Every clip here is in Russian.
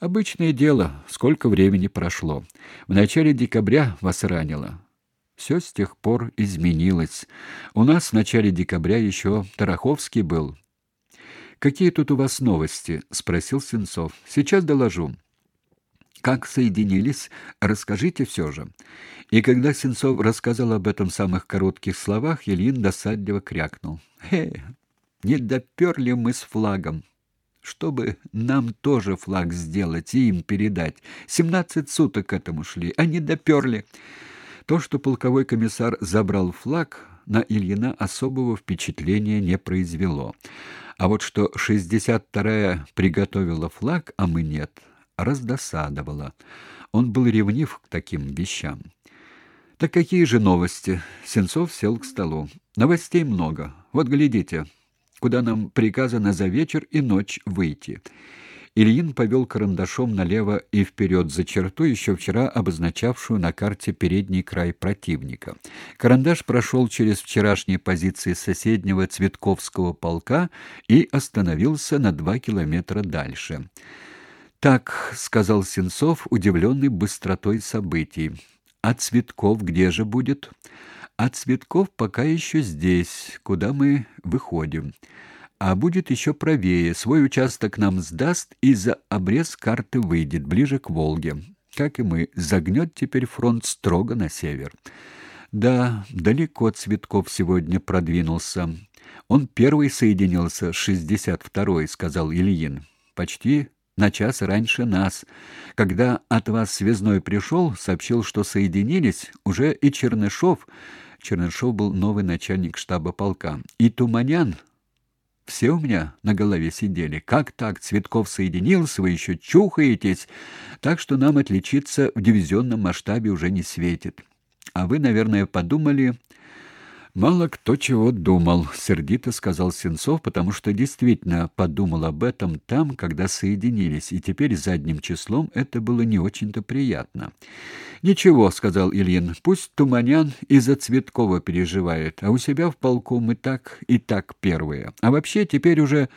Обычное дело, сколько времени прошло. В начале декабря вас ранило. Все с тех пор изменилось. У нас в начале декабря еще Тараховский был. Какие тут у вас новости? спросил Сенцов. Сейчас доложу. Как соединились, расскажите все же. И когда Сенцов рассказал об этом в самых коротких словах, Ильин досадливо крякнул. Э, не доперли мы с флагом. Чтобы нам тоже флаг сделать и им передать. Семнадцать суток к этому шли, не доперли. То, что полковой комиссар забрал флаг, на Ильина особого впечатления не произвело. А вот что 62-я приготовила флаг, а мы нет, раздосадовало. Он был ревнив к таким вещам. Так какие же новости? Сенцов сел к столу. Новостей много. Вот глядите, куда нам приказано за вечер и ночь выйти. Ильин повел карандашом налево и вперед за черту, еще вчера обозначавшую на карте передний край противника. Карандаш прошел через вчерашние позиции соседнего Цветковского полка и остановился на два километра дальше. «Так», — сказал Сенцов, удивленный быстротой событий. «А Цветков где же будет?» «А Цветков пока еще здесь, куда мы выходим. А будет еще правее, свой участок нам сдаст и за обрез карты выйдет, ближе к Волге. Как и мы, загнет теперь фронт строго на север». Да, далеко Цветков сегодня продвинулся. Он первый соединился с 62-й, сказал Ильин. Почти на час раньше нас. Когда от вас связной пришел, сообщил, что соединились уже и Чернышов. Чернышов был новый начальник штаба полка. И Туманян. Все у меня на голове сидели. Как так? Цветков соединился, вы еще чухаетесь. Так что нам отличиться в дивизионном масштабе уже не светит. А вы, наверное, подумали, Мало кто чего думал, сердито сказал Сенцов, потому что действительно подумал об этом там, когда соединились, и теперь задним числом это было не очень-то приятно. Ничего, сказал Ильин. Пусть Туманян из-за Цветкова переживает, а у себя в полку мы так и так первые. А вообще теперь уже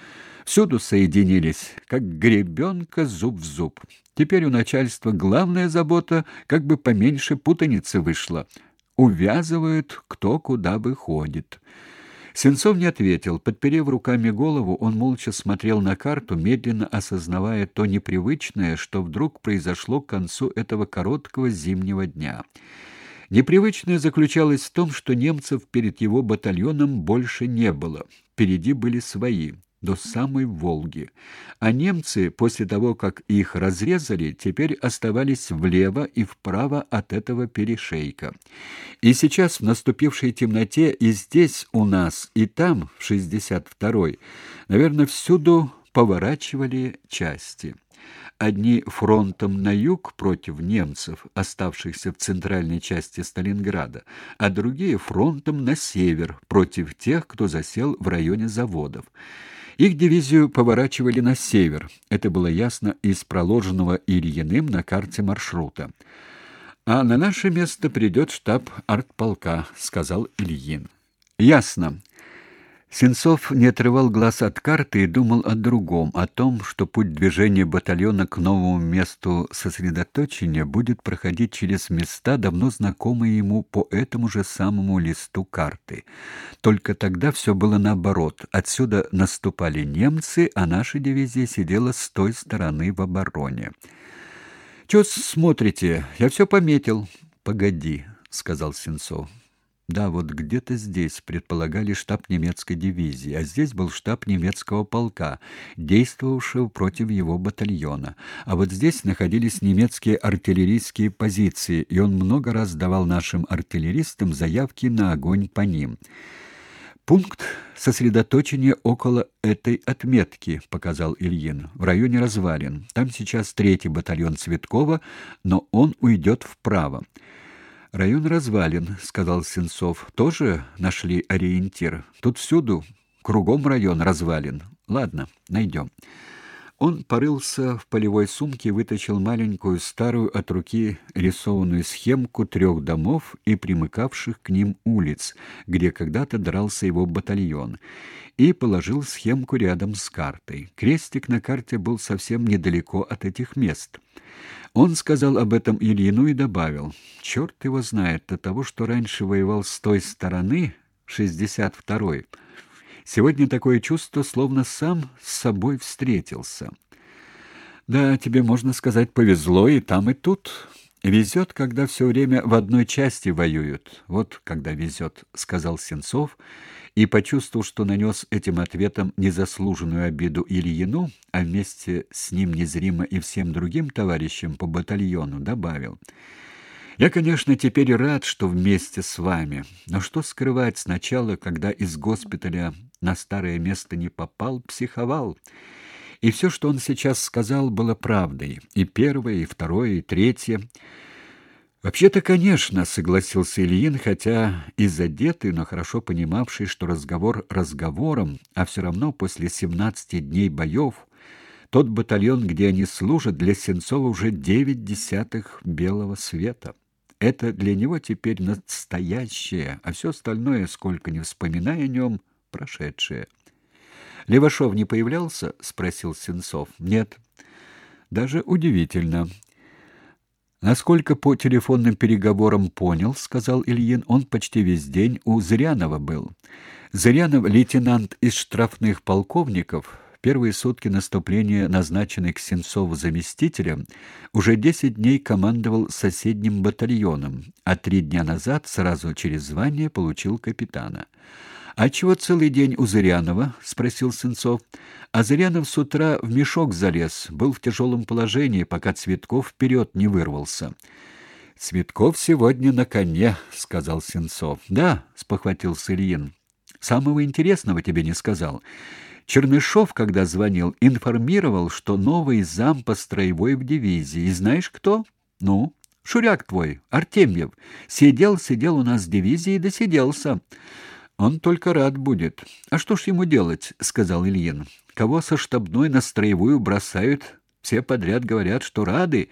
всюду соединились, как гребенка зуб в зуб. Теперь у начальства главная забота, как бы поменьше путаницы вышло увязывают, кто куда выходит. Сенцов не ответил. Подперев руками голову, он молча смотрел на карту, медленно осознавая то непривычное, что вдруг произошло к концу этого короткого зимнего дня. Непривычное заключалось в том, что немцев перед его батальоном больше не было. Впереди были свои до самой Волги. А немцы, после того, как их разрезали, теперь оставались влево и вправо от этого перешейка. И сейчас в наступившей темноте и здесь у нас, и там, в 62-й, наверное, всюду поворачивали части. Одни фронтом на юг против немцев, оставшихся в центральной части Сталинграда, а другие фронтом на север против тех, кто засел в районе заводов. Их дивизию поворачивали на север. Это было ясно из проложенного Ильиным на карте маршрута. А на наше место придет штаб артполка, сказал Ильин. Ясно. Сенцов не отрывал глаз от карты и думал о другом, о том, что путь движения батальона к новому месту сосредоточения будет проходить через места, давно знакомые ему по этому же самому листу карты. Только тогда все было наоборот. Отсюда наступали немцы, а наша дивизия сидела с той стороны в обороне. «Чё смотрите? Я все пометил». «Погоди», — сказал Сенцов. Да, вот где-то здесь предполагали штаб немецкой дивизии, а здесь был штаб немецкого полка, действовавшего против его батальона. А вот здесь находились немецкие артиллерийские позиции, и он много раз давал нашим артиллеристам заявки на огонь по ним. Пункт сосредоточения около этой отметки, показал Ильин, в районе развалин. Там сейчас третий батальон Цветкова, но он уйдет вправо. Район развалин, сказал Сенцов. Тоже нашли ориентир. Тут всюду кругом район развалин. Ладно, найдем. Он порылся в полевой сумке и вытащил маленькую старую от руки рисованную схемку трех домов и примыкавших к ним улиц, где когда-то дрался его батальон, и положил схемку рядом с картой. Крестик на карте был совсем недалеко от этих мест. Он сказал об этом Ильину и добавил: «Черт его знает, от того, что раньше воевал с той стороны, 62-й. Сегодня такое чувство, словно сам с собой встретился. Да, тебе можно сказать, повезло и там, и тут. Везет, когда все время в одной части воюют. Вот когда везет, — сказал Сенцов, и почувствовал, что нанес этим ответом незаслуженную обиду Ильину, а вместе с ним незримо и всем другим товарищам по батальону добавил — я, конечно, теперь рад, что вместе с вами, но что скрывать сначала, когда из госпиталя на старое место не попал, психовал. И все, что он сейчас сказал, было правдой. И первое, и второе, и третье. Вообще-то, конечно, согласился Ильин, хотя и задетый, но хорошо понимавший, что разговор разговором, а все равно после 17 дней боев тот батальон, где они служат, для Сенцова уже девять десятых белого света. Это для него теперь настоящее, а все остальное, сколько ни вспоминая о нем, прошедшее. Левашов не появлялся, спросил Сенцов. Нет. Даже удивительно. Насколько по телефонным переговорам понял, сказал Ильин, он почти весь день у Зырянова был. Зырянов лейтенант из штрафных полковников, первые сутки наступления, назначенный к Сенцову заместителем, уже десять дней командовал соседним батальоном, а три дня назад сразу через звание получил капитана. «А чего целый день у Зырянова?» — спросил Сенцов. А Зырянов с утра в мешок залез, был в тяжелом положении, пока Цветков вперед не вырвался. «Цветков сегодня на коне», — сказал Сенцов. «Да», — спохватился Ильин. «Самого интересного тебе не сказал. Чернышов, когда звонил, информировал, что новый зам по строевой в дивизии. И знаешь кто? Ну, Шуряк твой, Артемьев. Сидел, сидел у нас в дивизии и досиделся. Он только рад будет. А что ж ему делать, сказал Ильин. Кого со штабной на строевую бросают, все подряд говорят, что рады.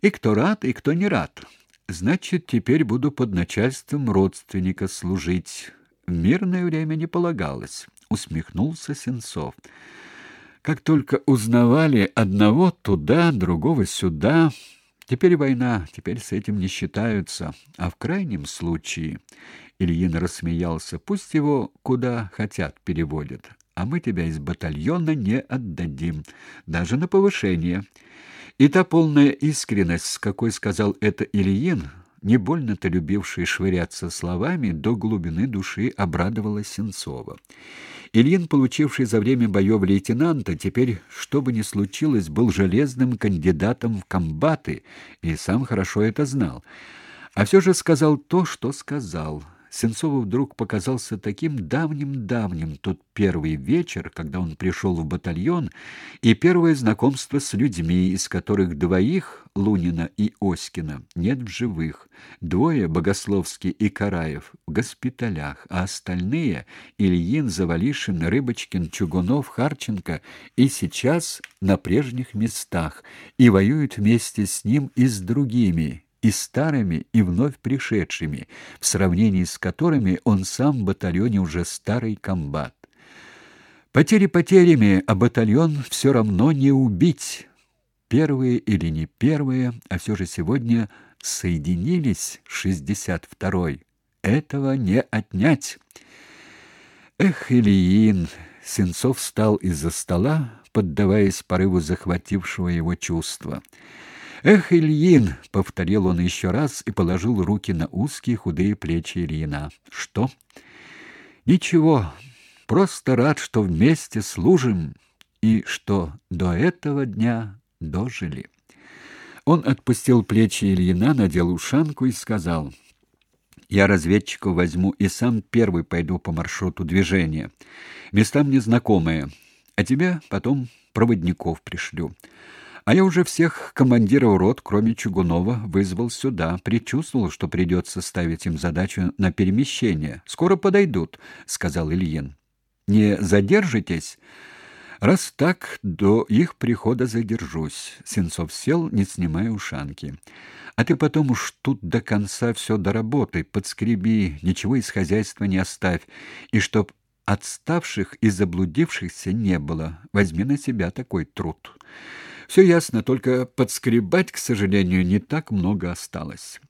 И кто рад, и кто не рад. Значит, теперь буду под начальством родственника служить. В мирное время не полагалось усмехнулся Сенцов. Как только узнавали одного туда, другого сюда, теперь война, теперь с этим не считаются, а в крайнем случае Ильин рассмеялся. Пусть его куда хотят переводят, а мы тебя из батальона не отдадим, даже на повышение. И та полная искренность, с какой сказал это Ильин, не больно-то любивший швыряться словами, до глубины души обрадовала Сенцова. Ильин, получивший за время боев лейтенанта, теперь, что бы ни случилось, был железным кандидатом в комбаты и сам хорошо это знал. А все же сказал то, что сказал – Сенцову вдруг показался таким давним-давним тот первый вечер, когда он пришел в батальон, и первое знакомство с людьми, из которых двоих, Лунина и Оськина, нет в живых, двое, Богословский и Караев, в госпиталях, а остальные, Ильин, Завалишин, Рыбочкин, Чугунов, Харченко, и сейчас на прежних местах, и воюют вместе с ним и с другими, и старыми, и вновь пришедшими, в сравнении с которыми он сам в батальоне уже старый комбат. Потери потерями, а батальон все равно не убить. Первые или не первые, а все же сегодня соединились 62-й. Этого не отнять. Эх, Ильин, Сенцов встал из-за стола, поддаваясь порыву захватившего его чувства. «Эх, Ильин!» — повторил он еще раз и положил руки на узкие худые плечи Ильина. «Что?» «Ничего. Просто рад, что вместе служим и что до этого дня дожили». Он отпустил плечи Ильина, надел ушанку и сказал... Я разведчиков возьму и сам первый пойду по маршруту движения. Места мне знакомые, а тебя потом проводников пришлю. А я уже всех командиров рот, кроме Чугунова, вызвал сюда. Предчувствовал, что придется ставить им задачу на перемещение. Скоро подойдут, сказал Ильин. Не задержитесь? Раз так, до их прихода задержусь. Сенцов сел, не снимая ушанки. А ты потом уж тут до конца все доработай, подскреби, ничего из хозяйства не оставь, и чтоб отставших и заблудившихся не было. Возьми на себя такой труд. Все ясно, только подскребать, к сожалению, не так много осталось.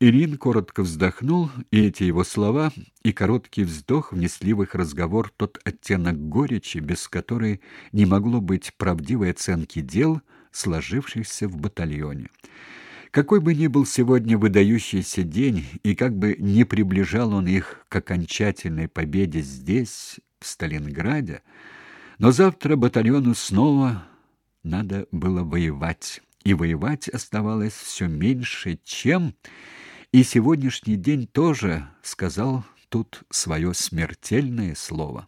Ирин коротко вздохнул, и эти его слова и короткий вздох внесли в их разговор тот оттенок горечи, без которой не могло быть правдивой оценки дел, сложившихся в батальоне. Какой бы ни был сегодня выдающийся день, и как бы не приближал он их к окончательной победе здесь, в Сталинграде, но завтра батальону снова надо было воевать, и воевать оставалось все меньше, чем... И сегодняшний день тоже сказал тут свое смертельное слово.